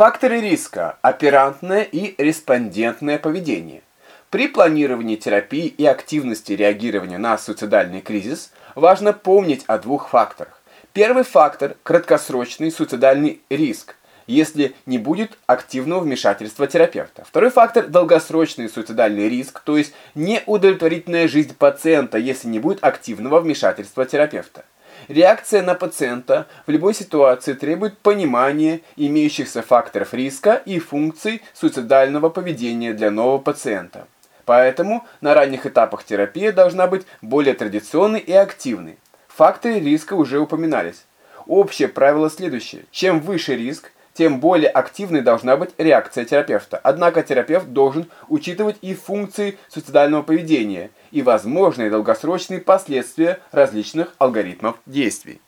Факторы риска – оперантное и респондентное поведение. При планировании терапии и активности реагирования на суицидальный кризис важно помнить о двух факторах. Первый фактор – краткосрочный суицидальный риск, если не будет активного вмешательства терапевта. Второй фактор – долгосрочный суицидальный риск, то есть неудовлетворительная жизнь пациента, если не будет активного вмешательства терапевта. Реакция на пациента в любой ситуации требует понимания имеющихся факторов риска и функций суицидального поведения для нового пациента. Поэтому на ранних этапах терапия должна быть более традиционной и активной. Факторы риска уже упоминались. Общее правило следующее. Чем выше риск, тем более активной должна быть реакция терапевта. Однако терапевт должен учитывать и функции суицидального поведения, и возможные долгосрочные последствия различных алгоритмов действий.